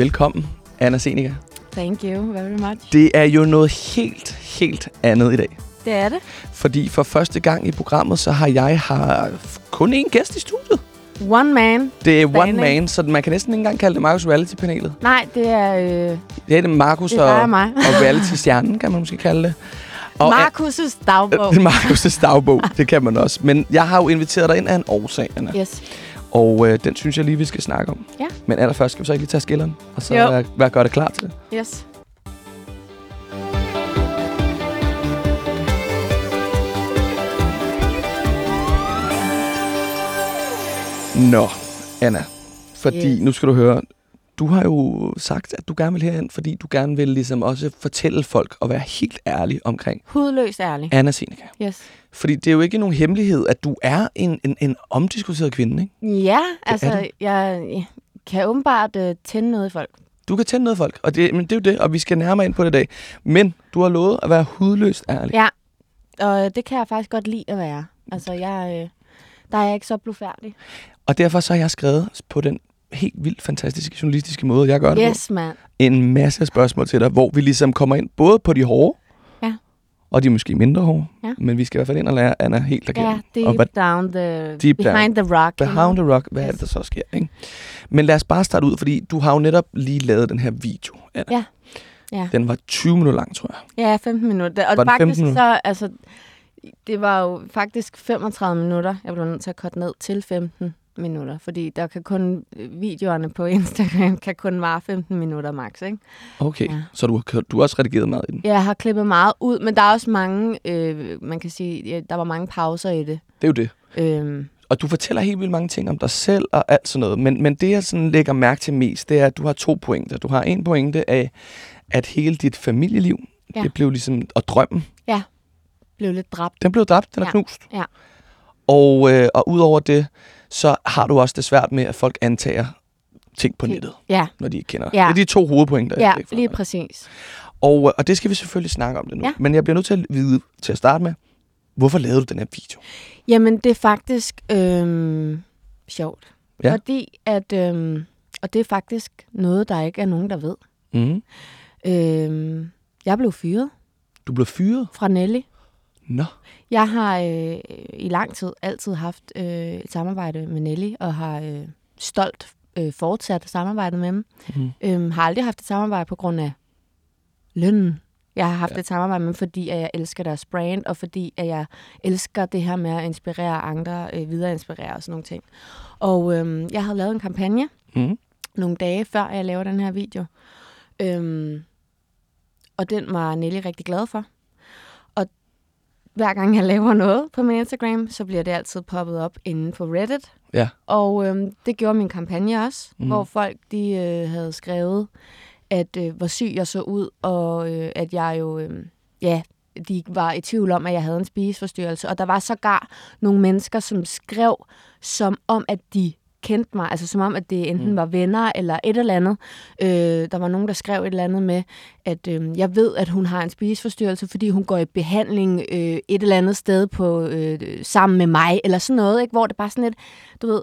Velkommen, Anna Seneca. Thank you very much. Det er jo noget helt, helt andet i dag. Det er det. Fordi for første gang i programmet, så har jeg har kun én gæst i studiet. One man. Det er one Standing. man, så man kan næsten ikke engang kalde det Marcus Reality-panelet. Nej, det er øh, Det er det er og, og Reality-stjernen, kan man måske kalde det. Og Markus' dagbog. Det Markus' dagbog, det kan man også. Men jeg har jo inviteret dig ind af en årsag, Anna. Yes. Og øh, den synes jeg lige, vi skal snakke om. Ja. Men allerførst skal vi så ikke lige tage skilleren, og så være, være gøre det klar til det. Yes. Nå, Anna. Fordi, Yes. nu skal du høre, du har jo sagt, at du gerne vil herind, fordi du gerne vil ligesom også fortælle folk og være helt ærlig omkring Hudløst ærlig. Anna Seneca. Yes. Fordi det er jo ikke nogen hemmelighed, at du er en, en, en omdiskuteret kvinde, ikke? Ja, altså, jeg, kan åbenbart øh, tænde noget i folk. Du kan tænde noget folk, og det, men det er jo det, og vi skal nærmere ind på det i dag. Men du har lovet at være hudløst ærlig. Ja, og øh, det kan jeg faktisk godt lide at være. Altså, jeg, øh, der er jeg ikke så blufærdig. Og derfor så har jeg skrevet på den helt vildt fantastiske journalistiske måde, jeg gør det Yes, mand. på, en masse spørgsmål til dig, hvor vi ligesom kommer ind både på de hårde. Og de er måske mindre hårde, Ja. men vi skal i hvert fald ind og lære Anna helt Ja, igennem. og deep hvad, down the... Deep down. behind the rock. behind the rock, hvad er Yes. det, der så sker? Ikke? Men lad os bare starte ud, fordi du har jo netop lige lavet den her video, Anna. Ja. Ja. Den var 20 minutter lang, tror jeg. Ja, 15 minutter. Og Var faktisk 15 minutter? så, altså, det var jo faktisk 35 minutter. Jeg blev nødt til at korte ned til 15 minutter, fordi der kan kun, videoerne på Instagram kan kun vare 15 minutter max, ikke? Okay, ja. Ja. så du, har- du har også redigeret meget i den. Jeg har klippet meget ud, men der er også mange, øh, man kan sige, ja, der var mange pauser i det. Det er jo det. Øhm, Og du fortæller helt vildt mange ting om dig selv og alt sådan noget. Men, men det, jeg sådan lægger mærke til mest, det er, at du har to pointer. Du har en pointe af, at hele dit familieliv, ja. Ja. det blev ligesom, og drømmen, blev lidt dræbt. den blev dræbt, den er Ja. knust. Ja. Og, øh, og udover det, så har du også det svært med, at folk antager ting på nettet, Ja, når de ikke kender. Ja. Det er de to hovedpointer. jeg ja fra lige præcis. Og, øh, og det skal vi selvfølgelig snakke om det nu. Ja. Men jeg bliver nødt til at vide til at starte med, hvorfor lavede du den her video? Jamen, det er faktisk øhm, sjovt. Ja. Fordi at, øhm, og det er faktisk noget, der ikke er nogen, der ved. Mm. Øhm, jeg blev fyret Du blev fyret? fra Nelly. Nå. Jeg har øh, i lang tid altid haft øh, et samarbejde med Nelly, og har øh, stolt øh, fortsat samarbejdet med dem. Mm. Øhm, har aldrig haft et samarbejde på grund af lønnen. Jeg har haft Ja. et samarbejde med dem, fordi at jeg elsker deres brand, og fordi at jeg elsker det her med at inspirere andre, øh, videre inspirere og sådan nogle ting. Og øhm, jeg havde lavet en kampagne Mm. nogle dage før jeg laver den her video. Øhm, og den var Nelly rigtig glad for. Hver gang jeg laver noget på min Instagram, så bliver det altid poppet op inde på Reddit. Ja. Og øhm, det gjorde min kampagne også, mm. hvor folk de øh, havde skrevet, at øh, hvor syg jeg så ud, og øh, at jeg jo, øh, ja, de var i tvivl om, at jeg havde en spiseforstyrrelse. Og der var sågar nogle mennesker, som skrev som om, at de kendte mig, altså som om, at det enten Mm. var venner eller et eller andet. Øh, der var nogen, der skrev et eller andet med, at øh, jeg ved, at hun har en spiseforstyrrelse, fordi hun går i behandling øh, et eller andet sted på øh, sammen med mig, eller sådan noget, ikke? hvor det bare sådan lidt, du ved,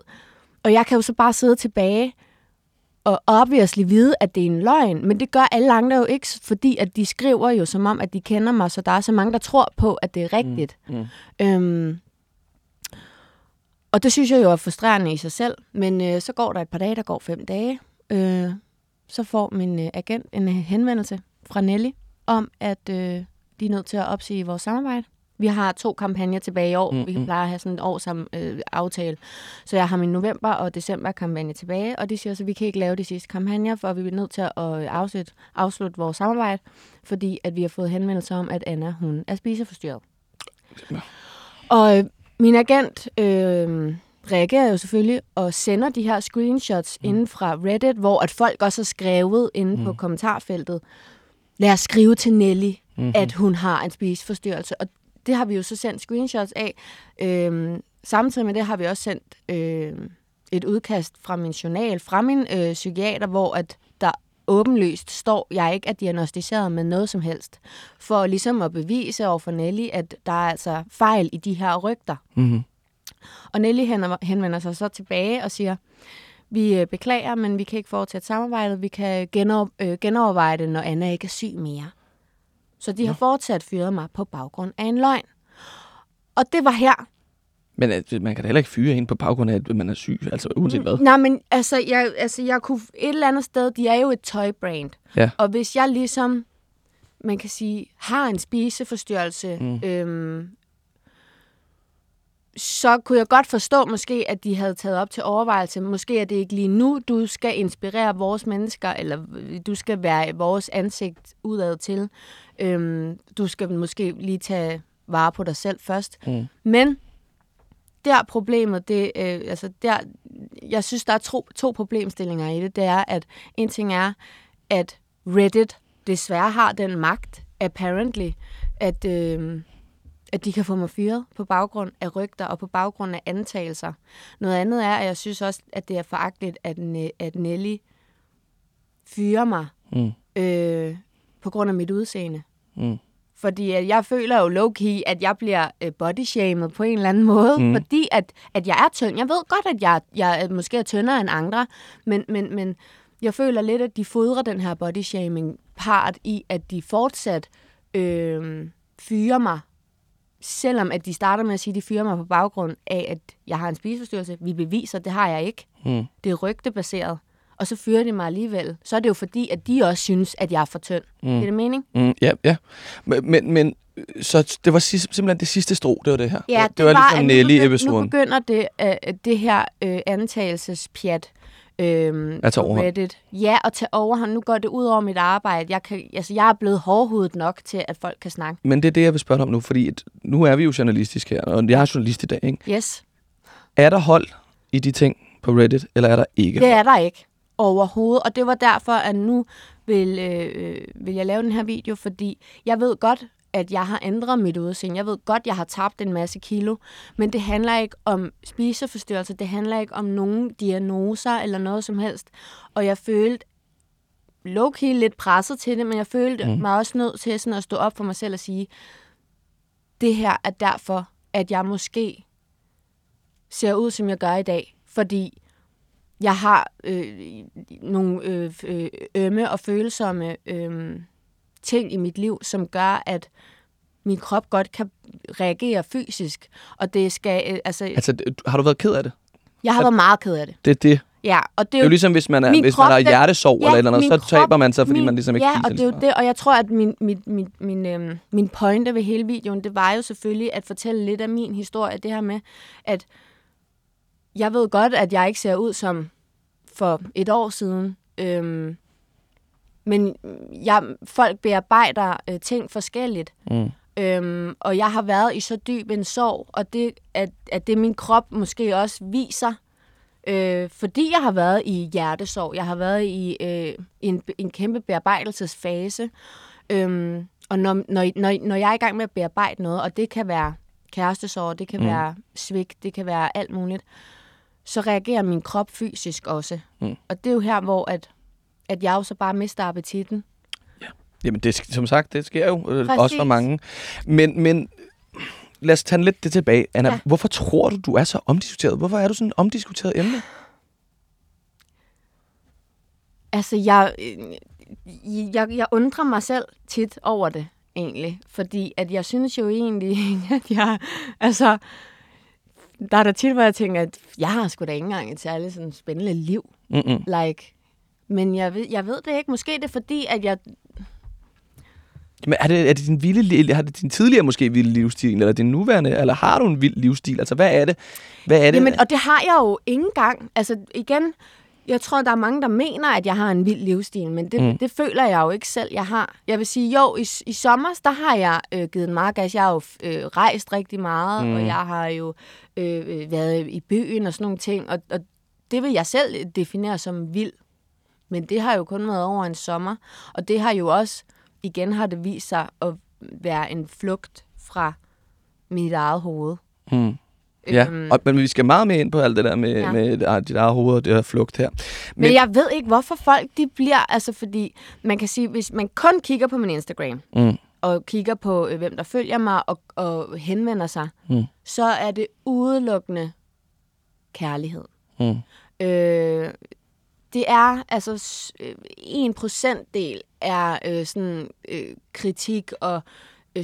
og jeg kan jo så bare sidde tilbage og obviously vide, at det er en løgn, men det gør alle andre jo ikke, fordi at de skriver jo som om, at de kender mig, så der er så mange, der tror på, at det er rigtigt. Mm. Øhm, og det synes jeg jo er frustrerende i sig selv, men øh, så går der et par dage, der går fem dage, øh, så får min øh, agent en øh, henvendelse fra Nelly om, at øh, de er nødt til at opsige vores samarbejde. Vi har to kampagner tilbage i år. Mm, Mm, vi plejer at have sådan et år sammen øh, aftale. Så jeg har min november- og december-kampagne tilbage, og de siger så, at vi kan ikke lave de sidste kampagner, for vi er nødt til at øh, afslutte, afslutte vores samarbejde, fordi at vi har fået henvendelser om, at Anna hun er spiseforstyrret. Ja. Og øh, min agent øh, reagerer jo selvfølgelig og sender de her screenshots mm. inden fra Reddit, hvor at folk også har skrevet inde mm. på kommentarfeltet, lad os skrive til Nelly, Mm-hmm. at hun har en spiseforstyrrelse. Og det har vi jo så sendt screenshots af. Øhm, samtidig med det har vi også sendt øh, et udkast fra min journal, fra min øh, psykiater, hvor at der åbenlyst står, jeg ikke er diagnostiseret med noget som helst, for ligesom at bevise over for Nelly, at der er altså fejl i de her rygter. Mm-hmm. Og Nelly henvender- sig så tilbage og siger, vi øh, beklager, men vi kan ikke fortsætte samarbejdet. Vi kan øh, genoverveje det, når Anna ikke er syg mere. Så de har fortsat fyret mig på baggrund af en løgn. Og det var her. Men øh, man kan da heller ikke fyre en på baggrund af, at man er syg, altså uanset hvad. Nej, men altså jeg, altså, jeg kunne et eller andet sted, de er jo et tøjbrand. Ja. Og hvis jeg ligesom, man kan sige, har en spiseforstyrrelse, mm. øhm, så kunne jeg godt forstå måske, at de havde taget op til overvejelse. Måske er det ikke lige nu, du skal inspirere vores mennesker, eller du skal være vores ansigt udad til. Øhm, du skal måske lige tage vare på dig selv først. Mm. Men der problemet, det, øh, altså der, jeg synes, der er to, to problemstillinger i det. Det er, at en ting er, at Reddit desværre har den magt, apparently, at, øh, at de kan få mig fyret på baggrund af rygter og på baggrund af antagelser. Noget andet er, at jeg synes også, at det er foragteligt, at, Ne- at Nelly fyrer mig Mm. øh, på grund af mit udseende. Mm. Fordi at jeg føler jo low-key, at jeg bliver øh, bodyshamed på en eller anden måde. Mm. Fordi at, at jeg er tynd. Jeg ved godt, at jeg, jeg er- måske er tyndere end andre. Men, men, men jeg føler lidt, at de fodrer den her bodyshaming-part i, at de fortsat øh, fyrer mig. Selvom at de starter med at sige, at de fyrer mig på baggrund af, at jeg har en spiseforstyrrelse. Vi beviser, det har jeg ikke. Mm. Det er rygtebaseret. Og så fyrer de mig alligevel. Så er det jo fordi, at de også synes, at jeg er for tynd. Mm. Er det mening? Mm, ja, ja. Men, men, men øh, så det var simpelthen det sidste strå, det var det her. Ja, det, det var ligesom at nu Nelly-episoden. Nu begynder det, øh, det her øh, antagelsespjat øh, At tage overhånd. Reddit. Ja, at tage overhånd. Nu går det ud over mit arbejde. Jeg, kan, altså, jeg er blevet hårdhudet nok til, at folk kan snakke. Men det er det, jeg vil spørge dig om nu, fordi et, nu er vi jo journalistisk her, og jeg er journalist i dag, ikke? Yes, Er der hold i de ting på Reddit, eller er der ikke? det er der ikke overhovedet. Og det var derfor, at nu vil, øh, vil jeg lave den her video, fordi jeg ved godt, at jeg har ændret mit udseende. Jeg ved godt, jeg har tabt en masse kilo, men det handler ikke om spiseforstyrrelser, det handler ikke om nogen diagnoser eller noget som helst. Og jeg følte low-key lidt presset til det, men jeg følte mm. mig også nødt til sådan at stå op for mig selv og sige, det her er derfor, at jeg måske ser ud, som jeg gør i dag. Fordi jeg har øh, nogle øh, øh, ømme og følsomme øh, ting i mit liv, som gør, at min krop godt kan reagere fysisk. Og det skal, øh, altså, Altså, har du været ked af det? jeg har været meget ked af det. Det er det. Ja, og det Det er jo ligesom, hvis man, er, hvis krop, man har hjertesorg eller et eller andet, så krop- taber man sig, fordi min, man ligesom ikke Ja, og det er jo det, og jeg tror, at min, min, min, min, øhm, min pointe ved hele videoen, det var jo selvfølgelig at fortælle lidt af min historie, det her med, at jeg ved godt, at jeg ikke ser ud som for et år siden, øhm, men jeg, folk bearbejder øh, ting forskelligt. Mm. Øhm, og jeg har været i så dyb en sorg, og det, at, at det min krop måske også viser, øh, fordi jeg har været i hjertesorg, jeg har været i øh, en, en kæmpe bearbejdelsesfase, øhm, og når, når, når, når jeg er i gang med at bearbejde noget, og det kan være kærestesorg, det kan Mm. være svigt, det kan være alt muligt, så reagerer min krop fysisk også. Mm. Og det er jo her, hvor at, at jeg jo så bare mister appetitten. Jamen, det, som sagt, det sker jo øh, Præcis. også for mange. Men, men lad os tage lidt det tilbage. Anna, ja. Ja. hvorfor tror du, du er så omdiskuteret? Hvorfor er du sådan en omdiskuteret emne? Altså, jeg, øh, jeg, jeg undrer mig selv tit over det, egentlig. Fordi at jeg synes jo egentlig, at jeg... Altså, der er der tit, hvor jeg tænker, at jeg har sgu da ikke engang et særligt sådan spændende liv. Mm-mm. Like, men jeg ved, jeg ved det ikke. Måske er det fordi, at jeg... Men er det, er det din vilde, har det din tidligere måske vilde livsstil, eller din nuværende, eller har du en vild livsstil? Altså, hvad er det? Hvad er det? Jamen, og det har jeg jo ikke engang. Altså, igen, jeg tror, der er mange, der mener, at jeg har en vild livsstil, men det, Mm. det føler jeg jo ikke selv, jeg har. Jeg vil sige, jo, i, i sommer, der har jeg øh, givet meget gas. Jeg har jo øh, rejst rigtig meget, Mm. mm. og jeg har jo øh, øh, været i byen og sådan nogle ting, og, og det vil jeg selv definere som vild. Men det har jo kun været over en sommer, og det har jo også, igen har det vist sig at være en flugt fra mit eget hoved. Mm. Ja, Øhm. og, men vi skal meget mere ind på alt det der med, ja. Med ah, dit eget hoved og det her flugt her. Men, men jeg ved ikke, hvorfor folk de bliver, altså fordi man kan sige, hvis man kun kigger på min Instagram, Mm. og kigger på, øh, hvem der følger mig, og, og henvender sig, Mm. så er det udelukkende kærlighed. Mm. Øh, det er altså øh, en procentdel er øh, sådan øh, kritik og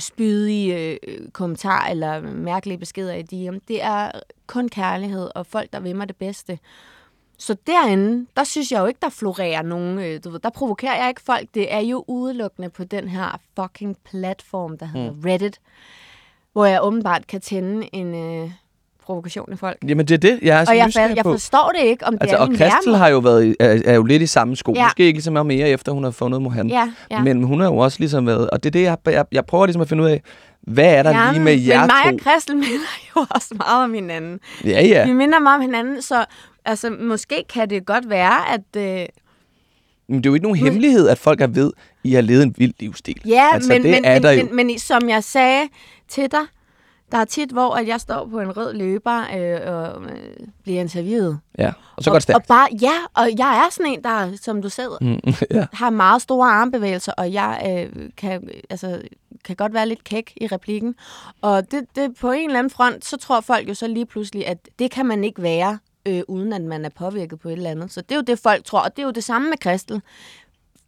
spydige øh, kommentarer eller mærkelige beskeder i DM. Det er kun kærlighed og folk, der vil mig det bedste. Så derinde, der synes jeg jo ikke, der florerer nogen, øh, du ved, der provokerer jeg ikke folk. Det er jo udelukkende på den her fucking platform, der hedder mm. Reddit, hvor jeg åbenbart kan tænde en øh, provokation i folk. Jamen, det er det, jeg er så Og jeg, nysgerrig fa- jeg forstår det ikke, om det Altså, er og værme. har jo været, er, er jo lidt i samme sko. Ja. Måske ikke så meget mere, efter hun har fundet Mohan. Ja, ja. Men hun har jo også ligesom været, og det er det, jeg, jeg, jeg prøver ligesom at finde ud af, hvad er der Ja, lige med jer Men mig to? og Kristel minder jo også meget om hinanden. Ja, ja. Vi minder meget om hinanden, så altså, måske kan det godt være, at... Øh, Men det er jo ikke nogen hemmelighed, at folk er ved, I har levet en vild livsstil. ja, altså, men, det men, er men, der jo. men, men som jeg sagde til dig, der er tit, hvor at jeg står på en rød løber øh, og øh, bliver interviewet. Ja, og så går det og, og stærkt. bare, ja, og jeg er sådan en, der, som du selv Mm, ja. har meget store armbevægelser, og jeg øh, kan, altså, kan godt være lidt kæk i replikken. Og det, det, på en eller anden front, så tror folk jo så lige pludselig, at det kan man ikke være, øh, uden at man er påvirket på et eller andet. Så det er jo det, folk tror, og det er jo det samme med Kristel.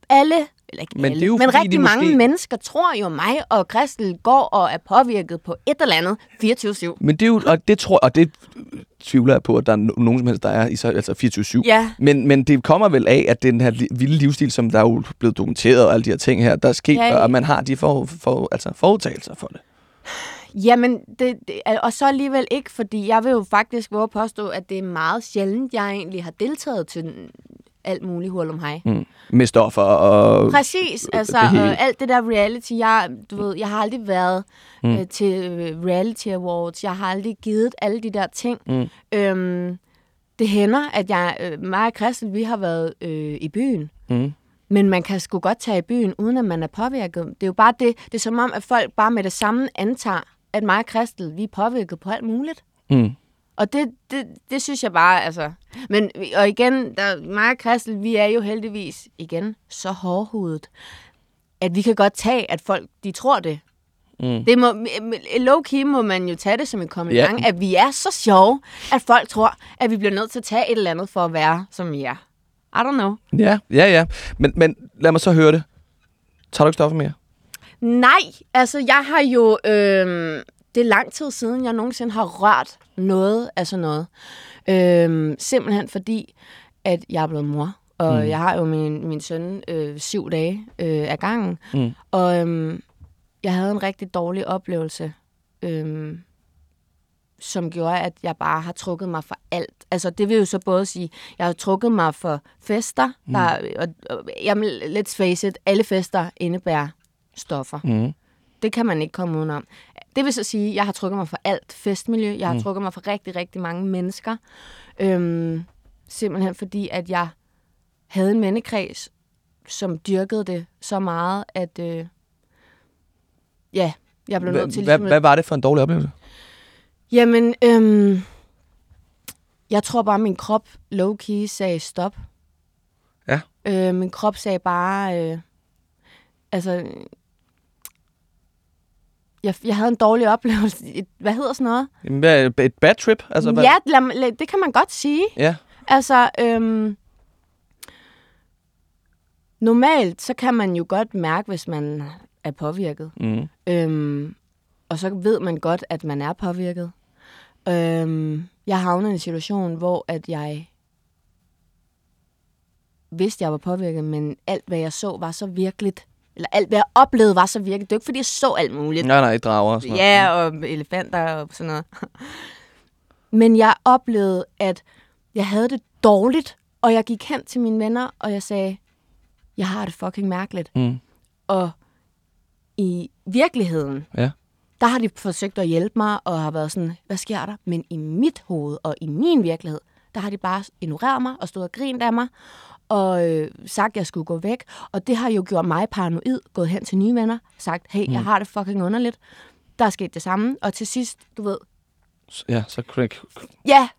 Alle, eller ikke Men alle, det er jo men rigtig mange måske- mennesker tror jo mig og Kristel går og er påvirket på et eller andet 24-7. Men det er jo, og det tror og det tvivler jeg på, at der er no- nogen som helst, der er i så, altså 24-7. Ja. Men, men det kommer vel af, at den her vilde livsstil, som der er jo blevet dokumenteret, og alle de her ting her, der er sket, Ja, og man har de for, for, altså forudtagelser for det. Jamen, det, det, og så alligevel ikke, fordi jeg vil jo faktisk våge påstå, at det er meget sjældent, jeg egentlig har deltaget til alt muligt hul om hej. Mm. Med stoffer og... Præcis, altså det hele. øh, alt det der reality, jeg, du ved, jeg har aldrig været mm. øh, til øh, reality awards, jeg har aldrig givet alle de der ting. Mm. Øhm, det hænder, at jeg, øh, mig og Christel, vi har været øh, i byen, Mm. men man kan sgu godt tage i byen, uden at man er påvirket. Det er jo bare det, det er som om, at folk bare med det samme antager, at mig og Christel, vi er påvirket på alt muligt. Mm. Og det, det, det synes jeg bare, altså... Men, og igen, der, mig og Christel, vi er jo heldigvis, igen, så hårdhudet, at vi kan godt tage, at folk, de tror det. Mm. det må, low-key må man jo tage det som en kommentar, Ja. at vi er så sjove, at folk tror, at vi bliver nødt til at tage et eller andet for at være, som vi er. I don't know. Ja, ja, ja. Men, men lad mig så høre det. Tager du ikke stoffer mere? Nej, altså jeg har jo... Øh, det er lang tid siden, jeg nogensinde har rørt noget af sådan noget. Øh, simpelthen fordi, at jeg er blevet mor. Og mm. jeg har jo min, min søn øh, syv dage øh, af gangen. Mm. Og øh, jeg havde en rigtig dårlig oplevelse, øh, som gjorde, at jeg bare har trukket mig for alt. Altså det vil jo så både sige, jeg har trukket mig for fester. Mm. Der, og, og, jamen, let's face it, alle fester indebærer stoffer. Mm. Det kan man ikke komme udenom. Det vil så sige, at jeg har trukket mig for alt festmiljø. Jeg har mm. trukket mig for rigtig, rigtig mange mennesker. Øhm, simpelthen fordi, at jeg havde en vennekreds, som dyrkede det så meget, at øh, ja, jeg blev nødt til Hvad, ligesom hvad at- var det for en dårlig oplevelse? Jamen, øhm, jeg tror bare, at min krop low-key sagde stop. Ja. Øh, min krop sagde bare, øh, altså, jeg, jeg havde en dårlig oplevelse. Et, hvad hedder sådan noget? Jamen, et bad trip? Altså, hvad? ja, lad, lad, det kan man godt sige. ja. Altså, øhm, normalt, så kan man jo godt mærke, hvis man er påvirket. Mm. Øhm, og så ved man godt, at man er påvirket. Øhm, jeg havnede i en situation, hvor at jeg vidste, jeg var påvirket, men alt, hvad jeg så, var så virkeligt. Eller alt, hvad jeg oplevede, var så virkeligt. Det jo ikke, fordi jeg så alt muligt. Nej, nej, drager og sådan noget. Ja, og elefanter og sådan noget. Men jeg oplevede, at jeg havde det dårligt, og jeg gik hen til mine venner, og jeg sagde, jeg har det fucking mærkeligt. Mm. Og i virkeligheden, Ja. der har de forsøgt at hjælpe mig, og har været sådan, hvad sker der? Men i mit hoved og i min virkelighed, der har de bare ignoreret mig og stået og grint af mig, og øh, sagt, at jeg skulle gå væk. Og det har jo gjort mig paranoid, gået hen til nye venner, sagt, hey, jeg har det fucking underligt. Der er sket det samme, og til sidst, du ved, Ja, så crack. ja,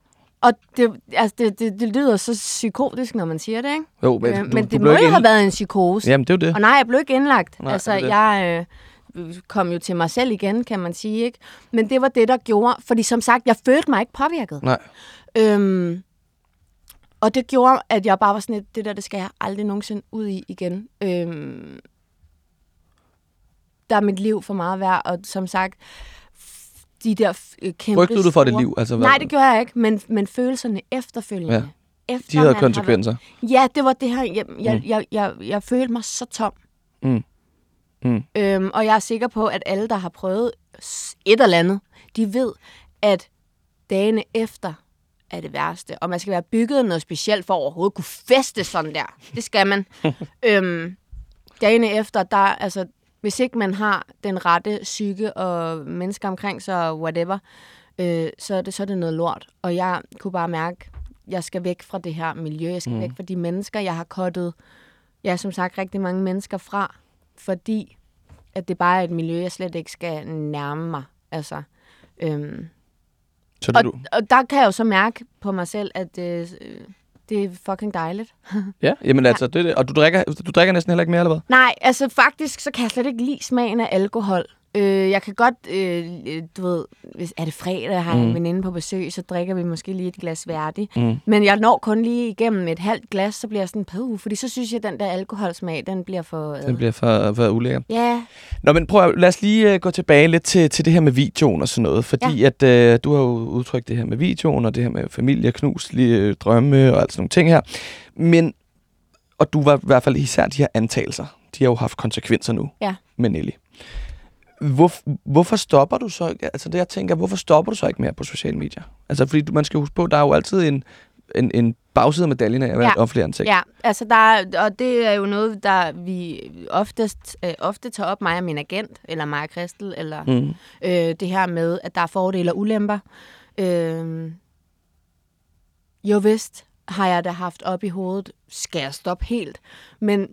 og det, altså, det, det, det lyder så psykotisk, når man siger det, ikke? Jo, men, Øh, du, men du det blev må ikke jo have ind- været en psykose. Jamen, det er det. Og nej, jeg blev ikke indlagt. Nej, altså, det det. jeg øh, kom jo til mig selv igen, kan man sige, ikke? Men det var det, der gjorde, fordi som sagt, jeg følte mig ikke påvirket. Nej. Øhm, Og det gjorde, at jeg bare var sådan lidt, det der, det skal jeg aldrig nogensinde ud i igen. Øhm, der er mit liv for meget værd, og som sagt, de der øh, kæmpe Frygtede du for store- liv? Altså, hvad- Nej, det gjorde jeg ikke, men, men følelserne efterfølgende. Ja. Efter De havde konsekvenser. Været, ja, det var det her. Jeg, jeg, Mm. jeg, jeg, jeg følte mig så tom. Mm. Mm. Øhm, og jeg er sikker på, at alle, der har prøvet et eller andet, de ved, at dagene efter er det værste. Og man skal være bygget noget specielt for at overhovedet kunne feste sådan der. Det skal man. øhm, dagene efter, der, altså, hvis ikke man har den rette psyke og mennesker omkring sig og whatever, øh, så, er det, så er det noget lort. Og jeg kunne bare mærke, jeg skal væk fra det her miljø. Jeg skal mm. væk fra de mennesker, jeg har kottet, ja, som sagt, rigtig mange mennesker fra, fordi at det bare er et miljø, jeg slet ikke skal nærme mig. Altså, øhm, Så det, og, du... og der kan jeg jo så mærke på mig selv, at øh, det er fucking dejligt. Ja, jamen altså, det, det. og du drikker, du drikker næsten heller ikke mere, eller hvad? Nej, altså faktisk, så kan jeg slet ikke lide smagen af alkohol. Øh, jeg kan godt, øh, øh, du ved, hvis er det fredag, har jeg Mm. en veninde på besøg, så drikker vi måske lige et glas værdig. Mm. Men jeg når kun lige igennem et halvt glas, så bliver jeg sådan, puh, fordi så synes jeg, at den der alkoholsmag, den bliver for... Øh, Den bliver for, for ulækker. Ja, Nå, men prøv at, lad os lige uh, gå tilbage lidt til, til det her med videoen og sådan noget. Fordi ja. at uh, du har jo udtrykt det her med videoen, og det her med familie, knus, lige, drømme og alt sådan nogle ting her. Men, og du var i hvert fald især de her antagelser, de har jo haft konsekvenser nu Ja. med Nelly. Hvor, hvorfor stopper du så? Altså det jeg tænker, hvorfor stopper du så ikke mere på sociale medier? Altså fordi man skal huske på, der er jo altid en, en, en bagside af medaljen af at være Ja. et offentligt ansigt. Ja, altså der er, og det er jo noget, der vi oftest, øh, ofte tager op, mig og min agent, eller mig og Kristel, eller Mm. øh, det her med, at der er fordele og ulemper. Øh, jo vist har jeg da haft op i hovedet, skal jeg stoppe helt? Men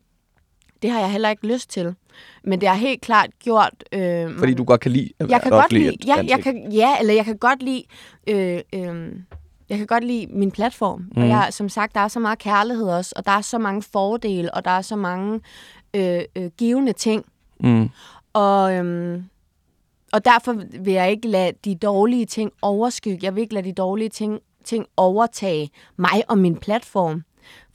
det har jeg heller ikke lyst til. Men det har helt klart gjort... Øh, Fordi du godt kan lide at jeg kan godt lide, ja, jeg ansigt. kan, ja, eller jeg kan godt lide, øh, øh, jeg kan godt lide min platform. Mm. Og jeg, som sagt, der er så meget kærlighed også, og der er så mange fordele, og der er så mange øh, øh, givende ting. Mm. Og, øhm, og derfor vil jeg ikke lade de dårlige ting overskygge. Jeg vil ikke lade de dårlige ting, ting overtage mig og min platform.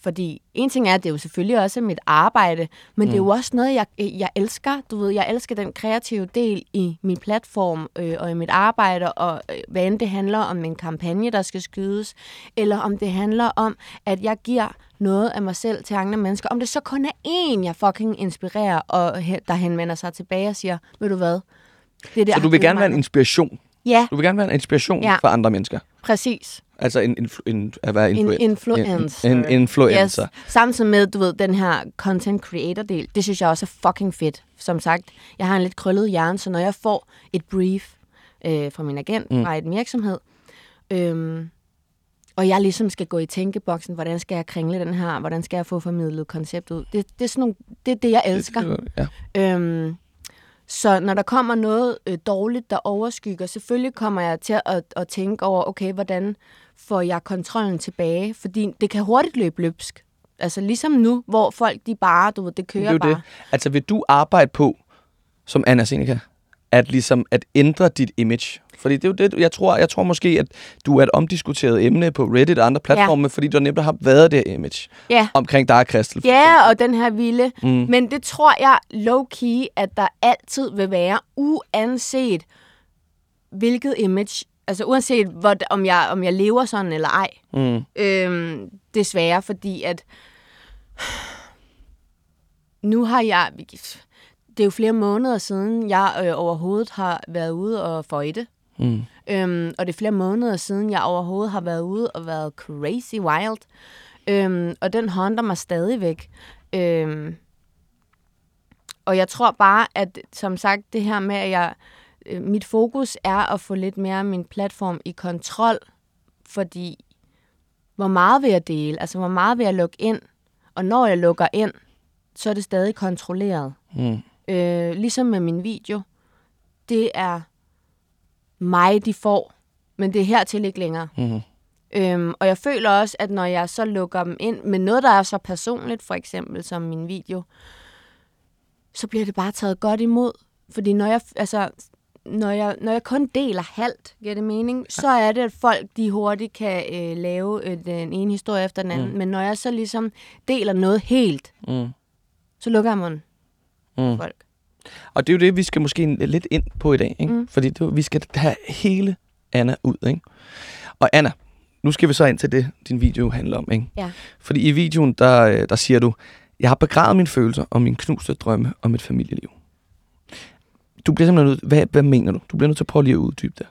Fordi en ting er, at det jo selvfølgelig også er mit arbejde, men mm. det er jo også noget, jeg, jeg elsker. Du ved, jeg elsker den kreative del i min platform øh, og i mit arbejde, og øh, hvad end det handler om en kampagne, der skal skydes, eller om det handler om, at jeg giver noget af mig selv til andre mennesker. Om det så kun er én, jeg fucking inspirerer, og der henvender sig tilbage og siger, ved du hvad, det er det, Så du vil gerne være en inspiration? Ja, Du vil gerne være en inspiration Ja. for andre mennesker? Præcis. Altså en, influ- en, at være En influ- influencer. En, en influencer. Yes. Samtidig med, du ved, den her content creator del, det synes jeg også er fucking fedt. Som sagt, jeg har en lidt krøllet hjerne, så når jeg får et brief øh, fra min agent, Mm. fra en virksomhed, øhm, og jeg ligesom skal gå i tænkeboksen, hvordan skal jeg kringle den her, hvordan skal jeg få formidlet koncept ud. Det, det, er, sådan nogle, det er det, jeg elsker. Det- det- Ja. Øhm, så når der kommer noget øh, dårligt, der overskygger, selvfølgelig kommer jeg til at, at tænke over, okay, hvordan får jeg kontrollen tilbage? Fordi det kan hurtigt løbe løbsk. Altså ligesom nu, hvor folk de bare, du ved, det kører Det bare. det. Altså vil du arbejde på, som Anna Seneca, at ligesom at ændre dit image? Fordi det er jo det, jeg tror, jeg tror måske, at du er et omdiskuteret emne på Reddit og andre platforme, ja. fordi du netop har været det image Ja. omkring dig for Ja, og den her vilde. Mm. Men det tror jeg low-key, at der altid vil være, uanset hvilket image, altså uanset hvor, om, jeg, om jeg lever sådan eller ej. Mm. Øhm, desværre, fordi at nu har jeg, det er jo flere måneder siden, jeg øh, overhovedet har været ude og føjte. Mm. Øhm, og det er flere måneder siden, jeg overhovedet har været ude og været crazy wild. Øhm, og den håndter mig stadigvæk. Øhm, og jeg tror bare, at som sagt, det her med, at jeg, øh, mit fokus er at få lidt mere af min platform i kontrol, fordi hvor meget vil jeg dele? Altså, hvor meget vil jeg lukke ind? Og når jeg lukker ind, så er det stadig kontrolleret. Mm. Øh, ligesom med min video. Det er mig, de får, men det er hertil ikke længere. Mm. Øhm, og jeg føler også, at når jeg så lukker dem ind med noget, der er så personligt, for eksempel som min video, så bliver det bare taget godt imod. Fordi når jeg, altså, når jeg, når jeg kun deler halvt, giver det mening, så er det, at folk de hurtigt kan øh, lave øh, den ene historie efter den anden. Mm. Men når jeg så ligesom deler noget helt, Mm. så lukker jeg munden Mm. folk. Og det er jo det, vi skal måske lidt ind på i dag. Ikke? Mm. Fordi det, vi skal have hele Anna ud. Ikke? Og Anna, nu skal vi så ind til det, din video handler om. Ikke? Ja. Fordi i videoen, der, øh, der siger du, jeg har begravet mine følelser og mine knuste drømme om et familieliv. Du bliver simpelthen nødt... Hvad, hvad mener du? Du bliver nødt til at prøve lige at uddybe det.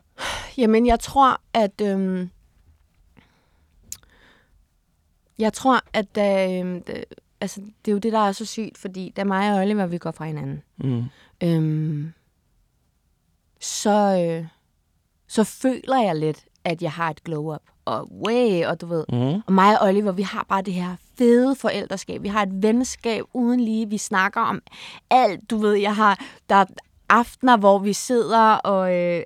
Jamen, jeg tror, at... Øhm, jeg tror, at da, da, altså, det er jo det, der er så sygt, fordi da mig og Oliver, vi går fra hinanden, Mm. øhm, så, øh, så føler jeg lidt, at jeg har et glow-up. Og way, og du ved, Mm. og mig og Oliver, vi har bare det her fede forældreskab. Vi har et venskab uden lige. Vi snakker om alt. Du ved, jeg har... Der er aftener, hvor vi sidder og øh,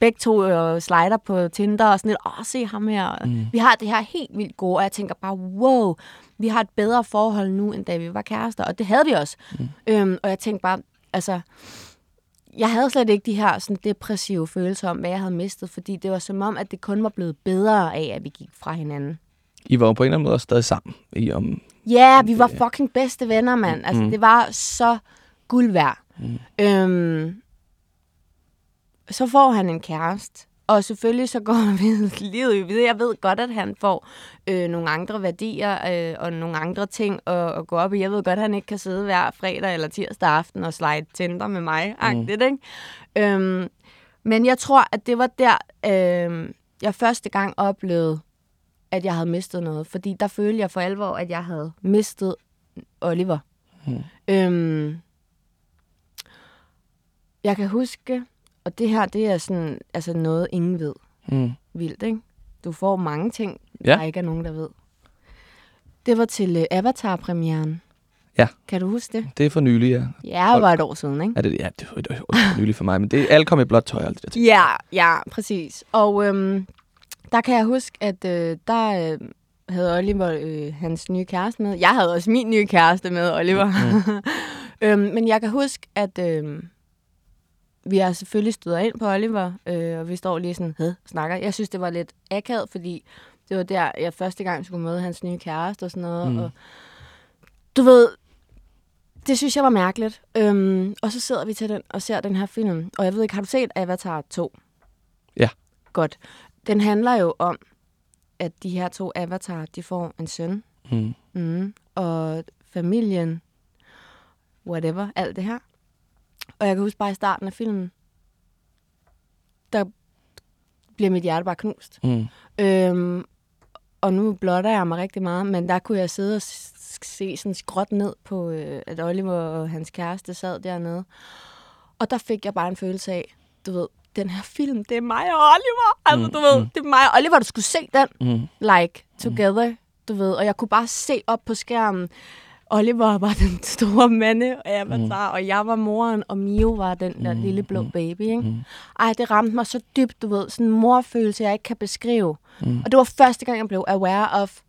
begge to øh, slider på Tinder og sådan lidt, åh, se ham her. Mm. Vi har det her helt vildt gode, og jeg tænker bare, wow, vi har et bedre forhold nu, end da vi var kærester. Og det havde vi også. Mm. Øhm, og jeg tænkte bare, altså, jeg havde slet ikke de her sådan, depressive følelser om, hvad jeg havde mistet, fordi det var som om, at det kun var blevet bedre af, at vi gik fra hinanden. I var jo på en eller anden måde stadig sammen. I om, Ja, yeah, vi var fucking bedste venner, mand. Altså, mm. det var så guld værd. Mm. Øhm, så får han en kæreste, og selvfølgelig så går vi livet videre. Jeg ved godt, at han får øh, nogle andre værdier øh, og nogle andre ting at, at gå op i. Jeg ved godt, at han ikke kan sidde hver fredag eller tirsdag aften og slide Tinder med mig. Mm. Ikke? Øhm, men jeg tror, at det var der, øh, jeg første gang oplevede, at jeg havde mistet noget. Fordi der følte jeg for alvor, at jeg havde mistet Oliver. Mm. Øhm, jeg kan huske, og det her, det er sådan, altså noget, ingen ved. mm. Vildt, ikke? Du får mange ting, Ja. der ikke er nogen, der ved. Det var til uh, Avatar-premieren. Ja. Kan du huske det? Det er for nylig, ja. Ja, det var et år siden, ikke? Er det, ja, det var det var for nylig for mig, men det, alle kom i blåt tøj og alt det der. Ja, ja, præcis. Og øhm, der kan jeg huske, at øh, der øh, havde Oliver øh, hans nye kæreste med. Jeg havde også min nye kæreste med, Oliver. Mm. øhm, men jeg kan huske, at øh, vi har selvfølgelig stødt ind på Oliver, øh, og vi står lige sådan, Hæ, snakker. Jeg synes, det var lidt akavet, fordi det var der, jeg første gang skulle møde hans nye kæreste og sådan noget. Mm. Og, du ved, det synes jeg var mærkeligt. Øhm, og så sidder vi til den og ser den her film. Og jeg ved ikke, har du set Avatar 2? Ja. Godt. Den handler jo om, at de her to Avatar, de får en søn. Mm. Mm, og familien, whatever, alt det her. Og jeg kan huske bare i starten af filmen, der bliver mit hjerte bare knust. Mm. Øhm, og nu blotter jeg mig rigtig meget, men der kunne jeg sidde og se sådan skråt ned på, øh, at Oliver og hans kæreste sad dernede. Og der fik jeg bare en følelse af, du ved, den her film, det er mig og Oliver. Altså, Mm, du ved, mm. det er mig og Oliver, du skulle se den, Mm. like, together, du ved. Og jeg kunne bare se op på skærmen, Oliver var den store mande, og jeg var mm. og jeg var moren, og Mio var den der Mm, lille blå mm, baby, ikke? Mm. Ej, det ramte mig så dybt, du ved. Sådan en morfølelse, jeg ikke kan beskrive. Mm. Og det var første gang, jeg blev aware of,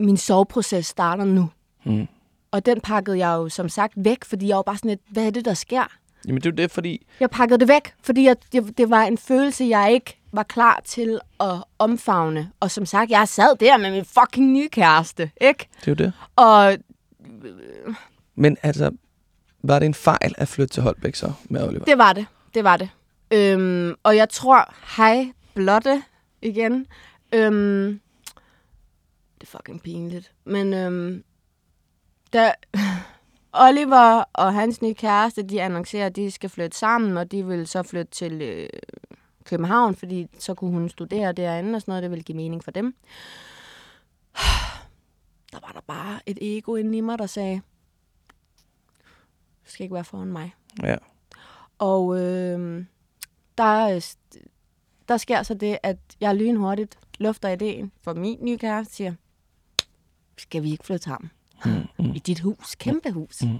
min soveproces starter nu. Mm. Og den pakkede jeg jo som sagt væk, fordi jeg var bare sådan lidt, hvad er det, der sker? Jamen det er jo det, fordi... Jeg pakkede det væk, fordi jeg, det, det var en følelse, jeg ikke var klar til at omfavne. Og som sagt, jeg sad der med min fucking nye kæreste, ikke? Det er jo det. Og Men altså, var det en fejl at flytte til Holbæk så med Oliver? Det var det. Det var det. Øhm, og jeg tror, hej, blotte igen. Øhm, det er fucking pinligt. Men øhm, da Oliver og hans nye kæreste, de annoncerer, at de skal flytte sammen, og de vil så flytte til øh, København, fordi så kunne hun studere derinde og sådan noget. Det ville give mening for dem. Der var der bare et ego inde i mig, der sagde, du skal ikke være foran mig. Ja. Og øh, der, der sker så det, at jeg lynhurtigt lufter ideen for min nye kæreste, siger, skal vi ikke flytte sammen? Mm. Mm. I dit hus, kæmpe hus. Mm.